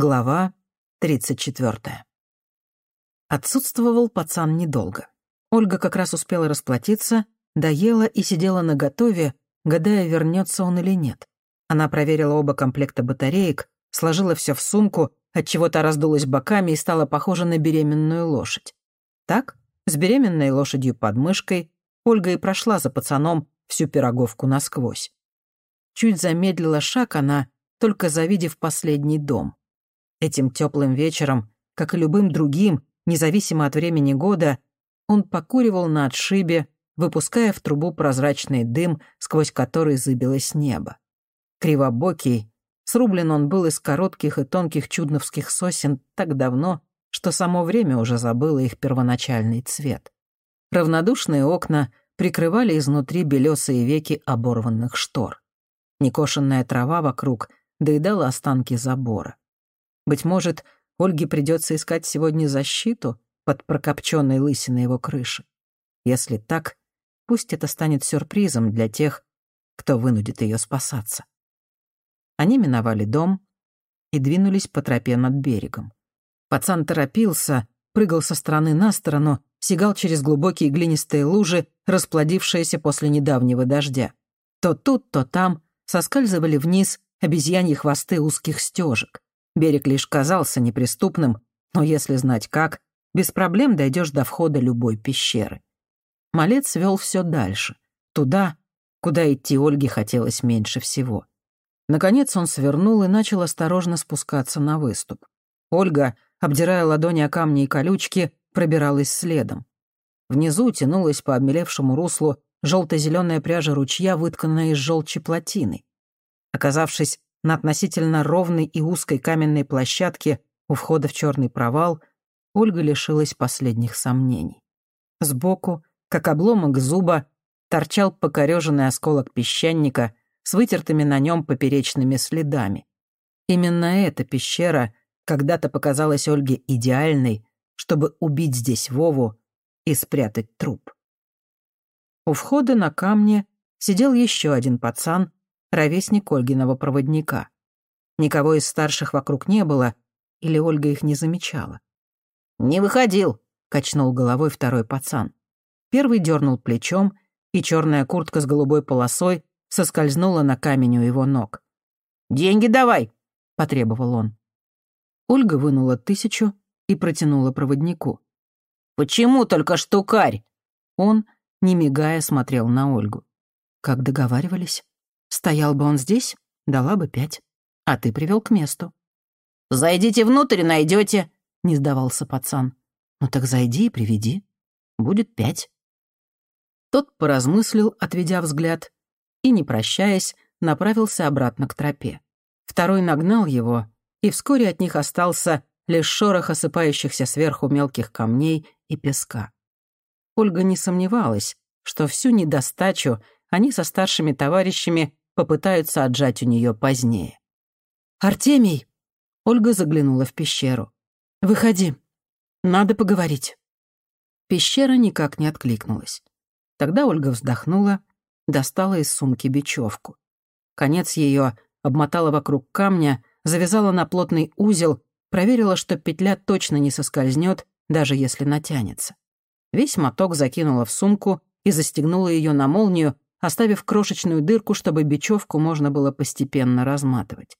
Глава 34. Отсутствовал пацан недолго. Ольга как раз успела расплатиться, доела и сидела наготове, гадая, вернется он или нет. Она проверила оба комплекта батареек, сложила все в сумку, отчего та раздулась боками и стала похожа на беременную лошадь. Так, с беременной лошадью под мышкой, Ольга и прошла за пацаном всю пироговку насквозь. Чуть замедлила шаг она, только завидев последний дом. Этим теплым вечером, как и любым другим, независимо от времени года, он покуривал на отшибе, выпуская в трубу прозрачный дым, сквозь который зыбилось небо. Кривобокий, срублен он был из коротких и тонких чудновских сосен так давно, что само время уже забыло их первоначальный цвет. Равнодушные окна прикрывали изнутри белесые веки оборванных штор. Некошенная трава вокруг доедала останки забора. Быть может, Ольге придется искать сегодня защиту под прокопченной лысиной его крыши. Если так, пусть это станет сюрпризом для тех, кто вынудит ее спасаться. Они миновали дом и двинулись по тропе над берегом. Пацан торопился, прыгал со стороны на сторону, сигал через глубокие глинистые лужи, расплодившиеся после недавнего дождя. То тут, то там соскальзывали вниз обезьяньи хвосты узких стежек. Берег лишь казался неприступным, но если знать как, без проблем дойдешь до входа любой пещеры. Малец вел все дальше, туда, куда идти Ольге хотелось меньше всего. Наконец он свернул и начал осторожно спускаться на выступ. Ольга, обдирая ладони о камни и колючки, пробиралась следом. Внизу тянулась по обмелевшему руслу желто-зеленая пряжа ручья, вытканная из желчи плотины. Оказавшись на относительно ровной и узкой каменной площадке у входа в черный провал, Ольга лишилась последних сомнений. Сбоку, как обломок зуба, торчал покореженный осколок песчаника с вытертыми на нем поперечными следами. Именно эта пещера когда-то показалась Ольге идеальной, чтобы убить здесь Вову и спрятать труп. У входа на камне сидел еще один пацан ровесник Ольгиного проводника. Никого из старших вокруг не было, или Ольга их не замечала. «Не выходил», — качнул головой второй пацан. Первый дернул плечом, и черная куртка с голубой полосой соскользнула на камень у его ног. «Деньги давай», — потребовал он. Ольга вынула тысячу и протянула проводнику. «Почему только штукарь?» Он, не мигая, смотрел на Ольгу. Как договаривались. Стоял бы он здесь, дала бы пять. А ты привел к месту. «Зайдите внутрь и найдете», — не сдавался пацан. «Ну так зайди и приведи. Будет пять». Тот поразмыслил, отведя взгляд, и, не прощаясь, направился обратно к тропе. Второй нагнал его, и вскоре от них остался лишь шорох осыпающихся сверху мелких камней и песка. Ольга не сомневалась, что всю недостачу они со старшими товарищами попытаются отжать у нее позднее. «Артемий!» Ольга заглянула в пещеру. «Выходи. Надо поговорить». Пещера никак не откликнулась. Тогда Ольга вздохнула, достала из сумки бечевку. Конец ее обмотала вокруг камня, завязала на плотный узел, проверила, что петля точно не соскользнет, даже если натянется. Весь моток закинула в сумку и застегнула ее на молнию, оставив крошечную дырку, чтобы бечевку можно было постепенно разматывать.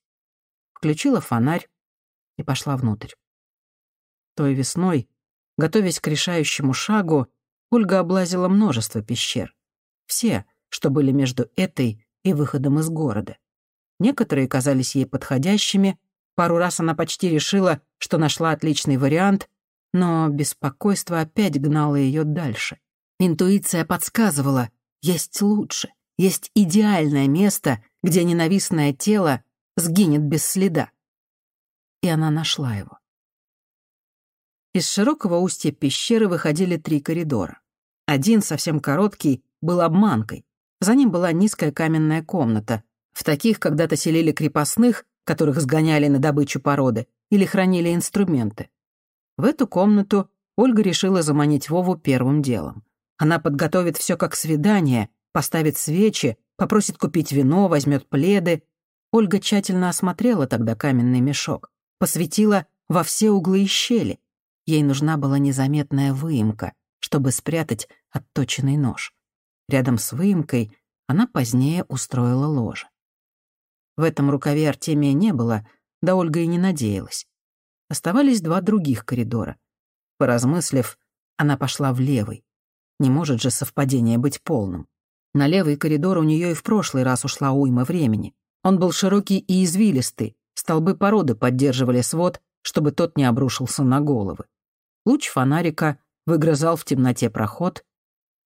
Включила фонарь и пошла внутрь. Той весной, готовясь к решающему шагу, Ольга облазила множество пещер. Все, что были между этой и выходом из города. Некоторые казались ей подходящими, пару раз она почти решила, что нашла отличный вариант, но беспокойство опять гнало ее дальше. Интуиция подсказывала, есть лучше, есть идеальное место, где ненавистное тело сгинет без следа. И она нашла его. Из широкого устья пещеры выходили три коридора. Один, совсем короткий, был обманкой. За ним была низкая каменная комната. В таких когда-то селили крепостных, которых сгоняли на добычу породы, или хранили инструменты. В эту комнату Ольга решила заманить Вову первым делом. Она подготовит все как свидание, поставит свечи, попросит купить вино, возьмет пледы. Ольга тщательно осмотрела тогда каменный мешок. посветила во все углы и щели. Ей нужна была незаметная выемка, чтобы спрятать отточенный нож. Рядом с выемкой она позднее устроила ложе. В этом рукаве Артемия не было, да Ольга и не надеялась. Оставались два других коридора. Поразмыслив, она пошла в левый. Не может же совпадение быть полным. На левый коридор у нее и в прошлый раз ушла уйма времени. Он был широкий и извилистый, столбы породы поддерживали свод, чтобы тот не обрушился на головы. Луч фонарика выгрызал в темноте проход.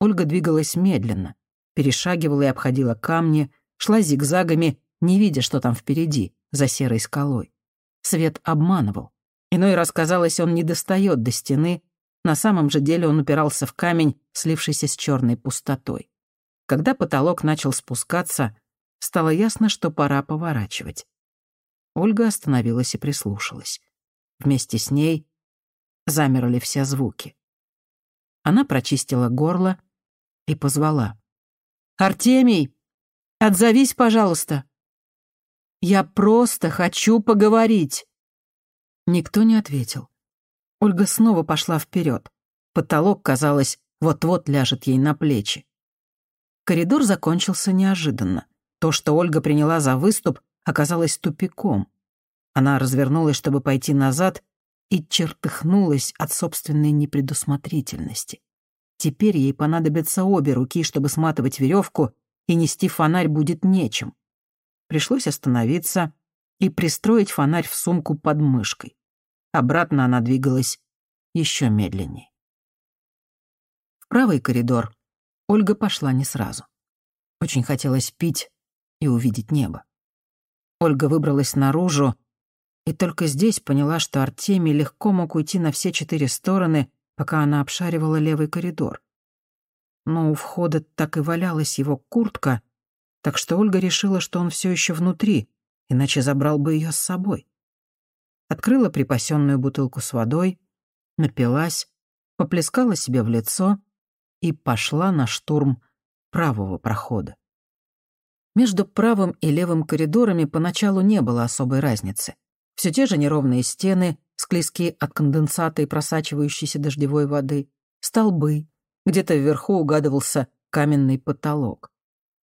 Ольга двигалась медленно, перешагивала и обходила камни, шла зигзагами, не видя, что там впереди, за серой скалой. Свет обманывал. Иной раз казалось, он не достает до стены, на самом же деле он упирался в камень, слившийся с черной пустотой. Когда потолок начал спускаться, стало ясно, что пора поворачивать. Ольга остановилась и прислушалась. Вместе с ней замерли все звуки. Она прочистила горло и позвала. «Артемий, отзовись, пожалуйста. Я просто хочу поговорить». Никто не ответил. Ольга снова пошла вперед. Потолок, казалось, вот-вот ляжет ей на плечи. Коридор закончился неожиданно. То, что Ольга приняла за выступ, оказалось тупиком. Она развернулась, чтобы пойти назад, и чертыхнулась от собственной непредусмотрительности. Теперь ей понадобятся обе руки, чтобы сматывать веревку, и нести фонарь будет нечем. Пришлось остановиться и пристроить фонарь в сумку под мышкой. Обратно она двигалась еще медленнее. В правый коридор Ольга пошла не сразу. Очень хотелось пить и увидеть небо. Ольга выбралась наружу и только здесь поняла, что Артемий легко мог уйти на все четыре стороны, пока она обшаривала левый коридор. Но у входа так и валялась его куртка, так что Ольга решила, что он все еще внутри, иначе забрал бы ее с собой открыла припасенную бутылку с водой, напилась, поплескала себе в лицо и пошла на штурм правого прохода. Между правым и левым коридорами поначалу не было особой разницы. Все те же неровные стены, склизкие от конденсата и просачивающейся дождевой воды, столбы, где-то вверху угадывался каменный потолок.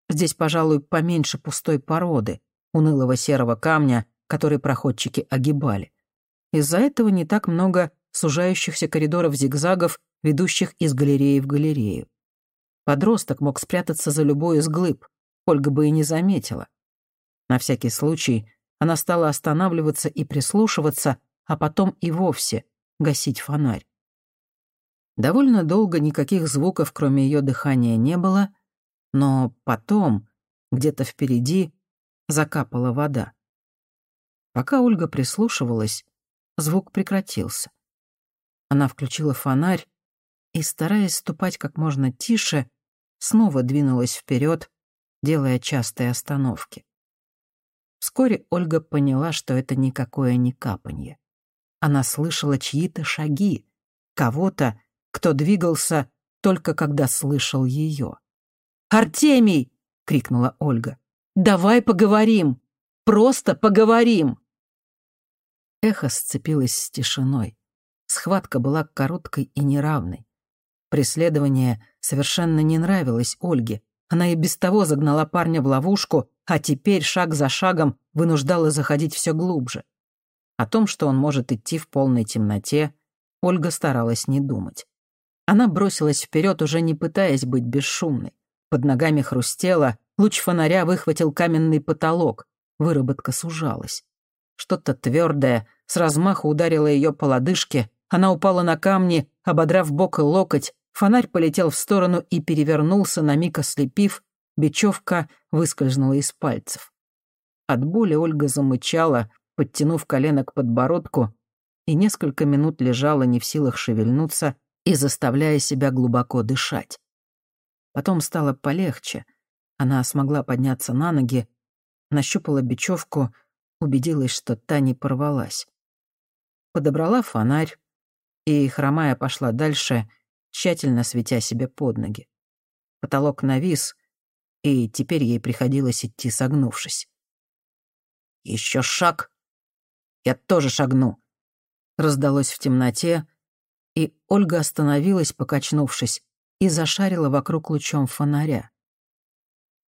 Здесь, пожалуй, поменьше пустой породы, унылого серого камня, который проходчики огибали. Из-за этого не так много сужающихся коридоров-зигзагов, ведущих из галереи в галерею. Подросток мог спрятаться за любой из глыб, Ольга бы и не заметила. На всякий случай она стала останавливаться и прислушиваться, а потом и вовсе гасить фонарь. Довольно долго никаких звуков, кроме ее дыхания, не было, но потом, где-то впереди, закапала вода. Пока Ольга прислушивалась, звук прекратился. Она включила фонарь и, стараясь ступать как можно тише, снова двинулась вперед, делая частые остановки. Вскоре Ольга поняла, что это никакое не капанье. Она слышала чьи-то шаги, кого-то, кто двигался только когда слышал ее. «Артемий!» — крикнула Ольга. «Давай поговорим! Просто поговорим!» Эхо сцепилось с тишиной. Схватка была короткой и неравной. Преследование совершенно не нравилось Ольге. Она и без того загнала парня в ловушку, а теперь шаг за шагом вынуждала заходить все глубже. О том, что он может идти в полной темноте, Ольга старалась не думать. Она бросилась вперед, уже не пытаясь быть бесшумной. Под ногами хрустело, луч фонаря выхватил каменный потолок, выработка сужалась. Что-то твердое с размаху ударило ее по лодыжке, она упала на камни, ободрав бок и локоть, фонарь полетел в сторону и перевернулся, на миг ослепив, бечевка выскользнула из пальцев. От боли Ольга замычала, подтянув колено к подбородку, и несколько минут лежала не в силах шевельнуться и заставляя себя глубоко дышать. Потом стало полегче. Она смогла подняться на ноги, нащупала бечевку — убедилась, что та не порвалась. Подобрала фонарь и, хромая, пошла дальше, тщательно светя себе под ноги. Потолок навис, и теперь ей приходилось идти согнувшись. Еще шаг, Я тоже шагну». Раздалось в темноте, и Ольга остановилась, покачнувшись, и зашарила вокруг лучом фонаря.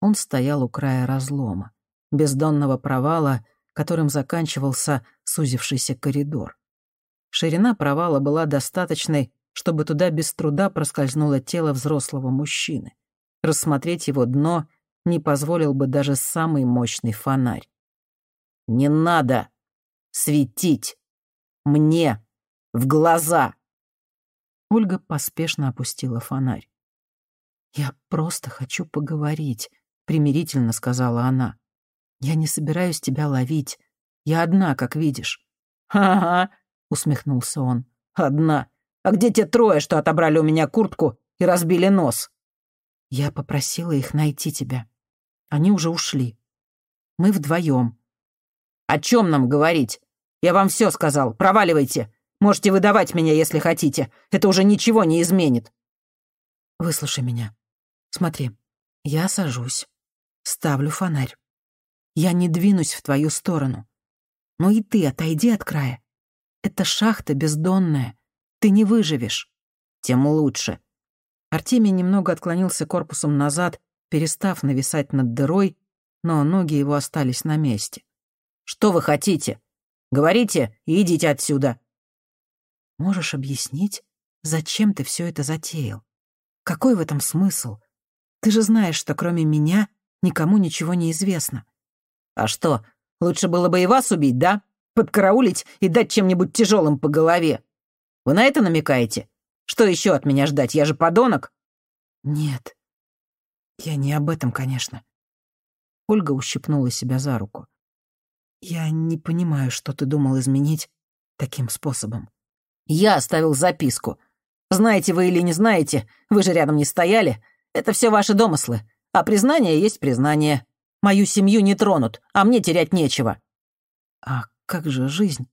Он стоял у края разлома, бездонного провала, которым заканчивался сузившийся коридор. Ширина провала была достаточной, чтобы туда без труда проскользнуло тело взрослого мужчины. Рассмотреть его дно не позволил бы даже самый мощный фонарь. «Не надо светить мне в глаза!» Ольга поспешно опустила фонарь. «Я просто хочу поговорить», — примирительно сказала она. «Я не собираюсь тебя ловить. Я одна, как видишь». «Ага», — усмехнулся он. «Одна. А где те трое, что отобрали у меня куртку и разбили нос?» Я попросила их найти тебя. Они уже ушли. Мы вдвоем. О чем нам говорить? Я вам все сказал. Проваливайте. Можете выдавать меня, если хотите. Это уже ничего не изменит. Выслушай меня. Смотри, я сажусь, ставлю фонарь. Я не двинусь в твою сторону. Но и ты отойди от края. Это шахта бездонная. Ты не выживешь. Тем лучше. Артемий немного отклонился корпусом назад, перестав нависать над дырой, но ноги его остались на месте. «Что вы хотите? Говорите и идите отсюда». «Можешь объяснить, зачем ты все это затеял? Какой в этом смысл? Ты же знаешь, что кроме меня никому ничего не известно». «А что, лучше было бы и вас убить, да? Подкараулить и дать чем-нибудь тяжелым по голове? Вы на это намекаете? Что еще от меня ждать? Я же подонок». «Нет, я не об этом, конечно». Ольга ущипнула себя за руку. «Я не понимаю, что ты думал изменить таким способом». «Я оставил записку. Знаете вы или не знаете, вы же рядом не стояли. Это все ваши домыслы. А признание есть признание. Мою семью не тронут, а мне терять нечего». «А как же жизнь?»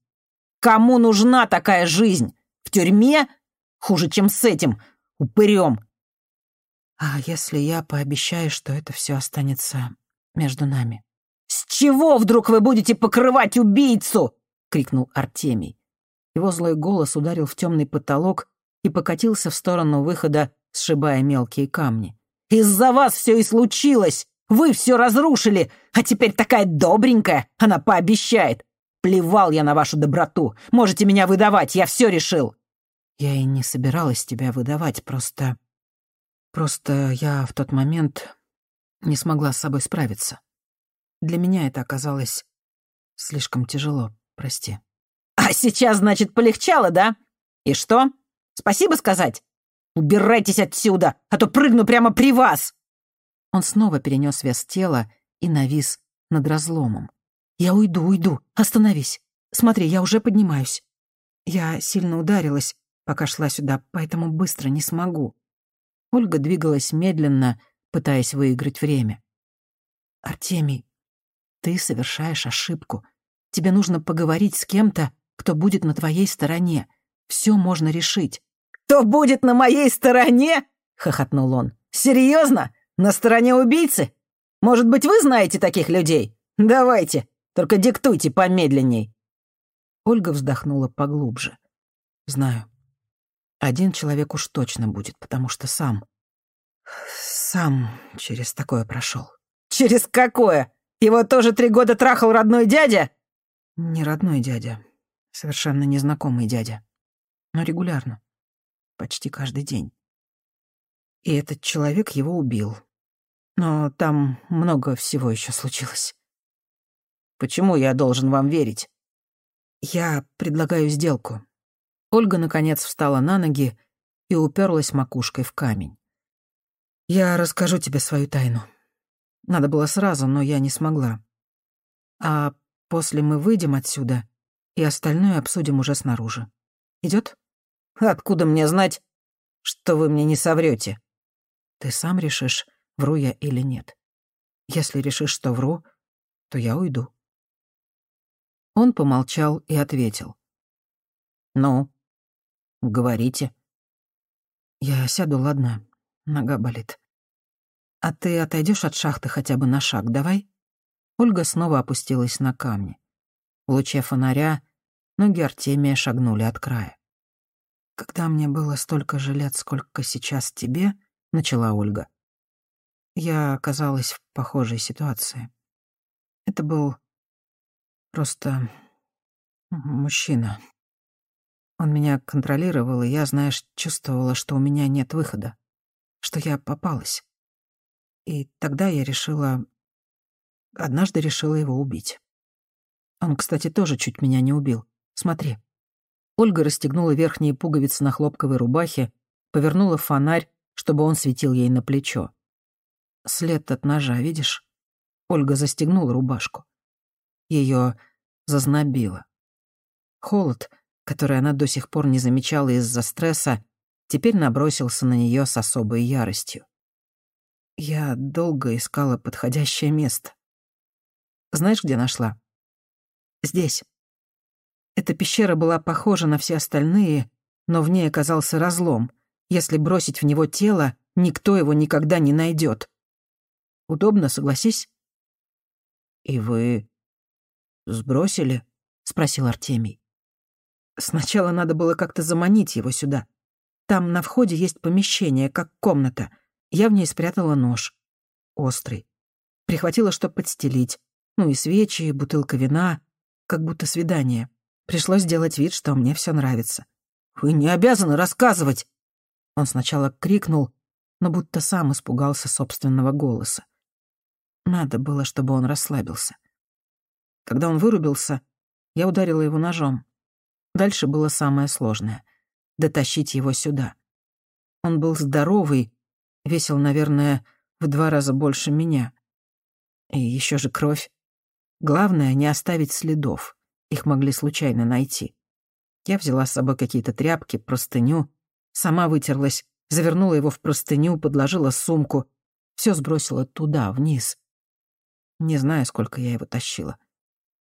«Кому нужна такая жизнь? В тюрьме? Хуже, чем с этим, упырем. А если я пообещаю, что это все останется между нами? «С чего вдруг вы будете покрывать убийцу?» — крикнул Артемий. Его злой голос ударил в темный потолок и покатился в сторону выхода, сшибая мелкие камни. «Из-за вас все и случилось! Вы все разрушили, а теперь такая добренькая, она пообещает. Плевал я на вашу доброту. Можете меня выдавать, я все решил. Я и не собиралась тебя выдавать, просто... Просто я в тот момент не смогла с собой справиться. Для меня это оказалось слишком тяжело, прости. А сейчас, значит, полегчало, да? И что? Спасибо сказать? Убирайтесь отсюда, а то прыгну прямо при вас!» Он снова перенес вес тела и навис над разломом. «Я уйду, уйду. Остановись. Смотри, я уже поднимаюсь. Я сильно ударилась, пока шла сюда, поэтому быстро не смогу». Ольга двигалась медленно, пытаясь выиграть время. «Артемий, ты совершаешь ошибку. Тебе нужно поговорить с кем-то, кто будет на твоей стороне. Все можно решить». «Кто будет на моей стороне?» — хохотнул он. «Серьезно? На стороне убийцы? Может быть, вы знаете таких людей? Давайте, только диктуйте помедленней». Ольга вздохнула поглубже. «Знаю. Один человек уж точно будет, потому что сам... Сам через такое прошел. «Через какое? Его тоже три года трахал родной дядя?» «Не родной дядя. Совершенно незнакомый дядя. Но регулярно. Почти каждый день. И этот человек его убил. Но там много всего еще случилось. Почему я должен вам верить? Я предлагаю сделку. Ольга, наконец, встала на ноги и уперлась макушкой в камень. «Я расскажу тебе свою тайну. Надо было сразу, но я не смогла. А после мы выйдем отсюда, и остальное обсудим уже снаружи. Идет? Откуда мне знать, что вы мне не соврете? Ты сам решишь, вру я или нет. Если решишь, что вру, то я уйду». Он помолчал и ответил. «Ну, Говорите. Я сяду, ладно. Нога болит. А ты отойдешь от шахты хотя бы на шаг, давай? Ольга снова опустилась на камни. В луче фонаря Ноги Артемия шагнули от края. «Когда мне было столько же лет, сколько сейчас тебе», — начала Ольга, я оказалась в похожей ситуации. Это был просто мужчина. Он меня контролировал, и я, знаешь, чувствовала, что у меня нет выхода, что я попалась. И тогда я решила... Однажды решила его убить. Он, кстати, тоже чуть меня не убил. Смотри. Ольга расстегнула верхние пуговицы на хлопковой рубахе, повернула фонарь, чтобы он светил ей на плечо. След от ножа, видишь? Ольга застегнула рубашку. Ее зазнобило. Холод, который она до сих пор не замечала из-за стресса, теперь набросился на нее с особой яростью. Я долго искала подходящее место. Знаешь, где нашла? Здесь. Эта пещера была похожа на все остальные, но в ней оказался разлом. Если бросить в него тело, никто его никогда не найдет. Удобно, согласись? И вы сбросили? спросил Артемий. Сначала надо было как-то заманить его сюда. Там на входе есть помещение, как комната. Я в ней спрятала нож. Острый. Прихватила, чтоб подстелить. Ну и свечи, и бутылка вина. Как будто свидание. Пришлось сделать вид, что мне все нравится. «Вы не обязаны рассказывать!» Он сначала крикнул, но будто сам испугался собственного голоса. Надо было, чтобы он расслабился. Когда он вырубился, я ударила его ножом. Дальше было самое сложное — дотащить его сюда. Он был здоровый, весил, наверное, в два раза больше меня. И еще же кровь. Главное — не оставить следов. Их могли случайно найти. Я взяла с собой какие-то тряпки, простыню, сама вытерлась, завернула его в простыню, подложила сумку, все сбросила туда, вниз. Не знаю, сколько я его тащила.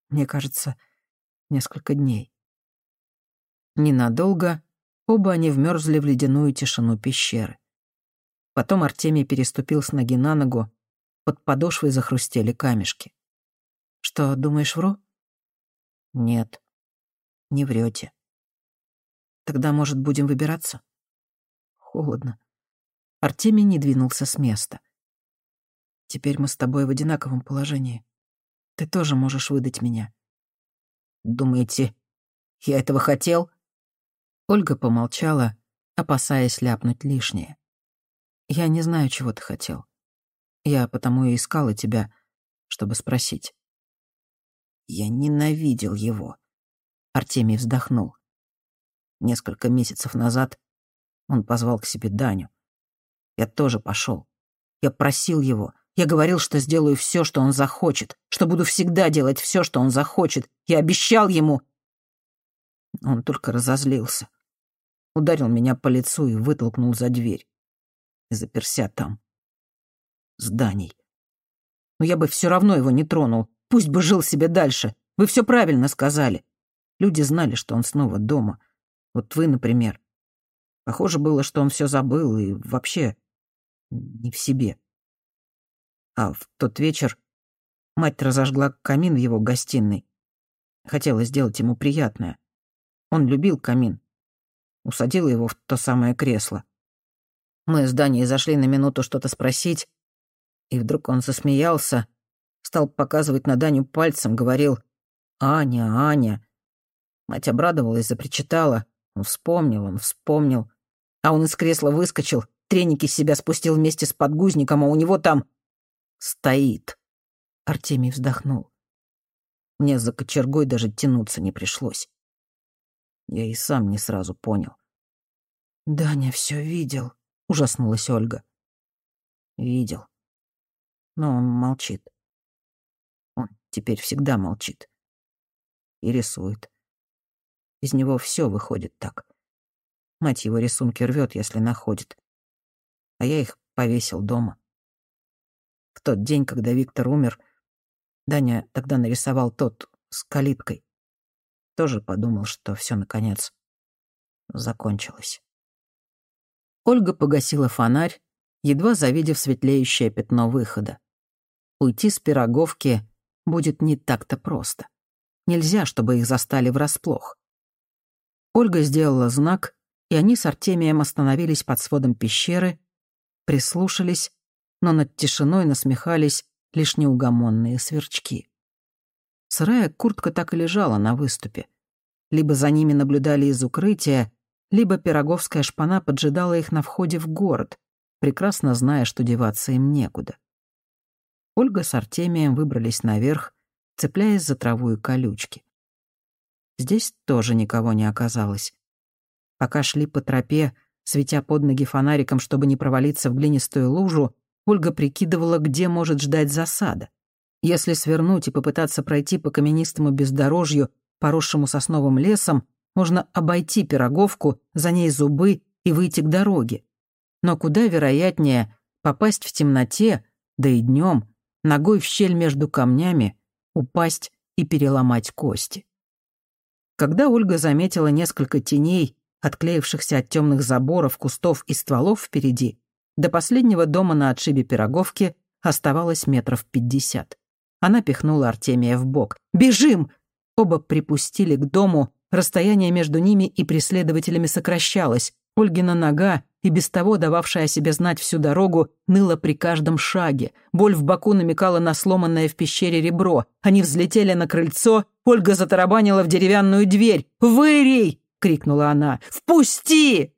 Мне кажется, несколько дней. Ненадолго оба они вмерзли в ледяную тишину пещеры. Потом Артемий переступил с ноги на ногу, под подошвой захрустели камешки. «Что, думаешь, вру?» «Нет, не врете. Тогда, может, будем выбираться?» «Холодно». Артемий не двинулся с места. «Теперь мы с тобой в одинаковом положении. Ты тоже можешь выдать меня». «Думаете, я этого хотел?» Ольга помолчала, опасаясь ляпнуть лишнее. «Я не знаю, чего ты хотел. Я потому и искала тебя, чтобы спросить». «Я ненавидел его», — Артемий вздохнул. Несколько месяцев назад он позвал к себе Даню. Я тоже пошел. Я просил его. Я говорил, что сделаю все, что он захочет, что буду всегда делать все, что он захочет. Я обещал ему. Он только разозлился ударил меня по лицу и вытолкнул за дверь. И заперся там. С Даней. Но я бы все равно его не тронул. Пусть бы жил себе дальше. Вы все правильно сказали. Люди знали, что он снова дома. Вот вы, например. Похоже было, что он все забыл и вообще не в себе. А в тот вечер мать разожгла камин в его гостиной. Хотела сделать ему приятное. Он любил камин, усадила его в то самое кресло. Мы с Даней зашли на минуту что-то спросить, и вдруг он засмеялся, стал показывать на Даню пальцем, говорил «Аня, Аня». Мать обрадовалась, запричитала. Он вспомнил, он вспомнил. А он из кресла выскочил, треники с себя спустил вместе с подгузником, а у него там... стоит. Артемий вздохнул. Мне за кочергой даже тянуться не пришлось. Я и сам не сразу понял. «Даня все видел», — ужаснулась Ольга. «Видел. Но он молчит. Он теперь всегда молчит. И рисует. Из него все выходит так. Мать его рисунки рвет, если находит. А я их повесил дома. В тот день, когда Виктор умер, Даня тогда нарисовал тот с калиткой тоже подумал, что все наконец закончилось. Ольга погасила фонарь, едва завидев светлеющее пятно выхода. Уйти с пироговки будет не так-то просто. Нельзя, чтобы их застали врасплох. Ольга сделала знак, и они с Артемием остановились под сводом пещеры, прислушались, но над тишиной насмехались лишь неугомонные сверчки. Сырая куртка так и лежала на выступе. Либо за ними наблюдали из укрытия, либо пироговская шпана поджидала их на входе в город, прекрасно зная, что деваться им некуда. Ольга с Артемием выбрались наверх, цепляясь за траву и колючки. Здесь тоже никого не оказалось. Пока шли по тропе, светя под ноги фонариком, чтобы не провалиться в глинистую лужу, Ольга прикидывала, где может ждать засада. Если свернуть и попытаться пройти по каменистому бездорожью, поросшему сосновым лесом, можно обойти пироговку, за ней зубы и выйти к дороге. Но куда вероятнее попасть в темноте, да и днем, ногой в щель между камнями, упасть и переломать кости. Когда Ольга заметила несколько теней, отклеившихся от темных заборов, кустов и стволов впереди, до последнего дома на отшибе Пироговки оставалось метров пятьдесят. Она пихнула Артемия в бок. «Бежим!» Оба припустили к дому, расстояние между ними и преследователями сокращалось. Ольгина нога, и без того дававшая о себе знать всю дорогу, ныла при каждом шаге. Боль в боку намекала на сломанное в пещере ребро. Они взлетели на крыльцо, Ольга затарабанила в деревянную дверь. «Вырей!» — крикнула она. «Впусти!»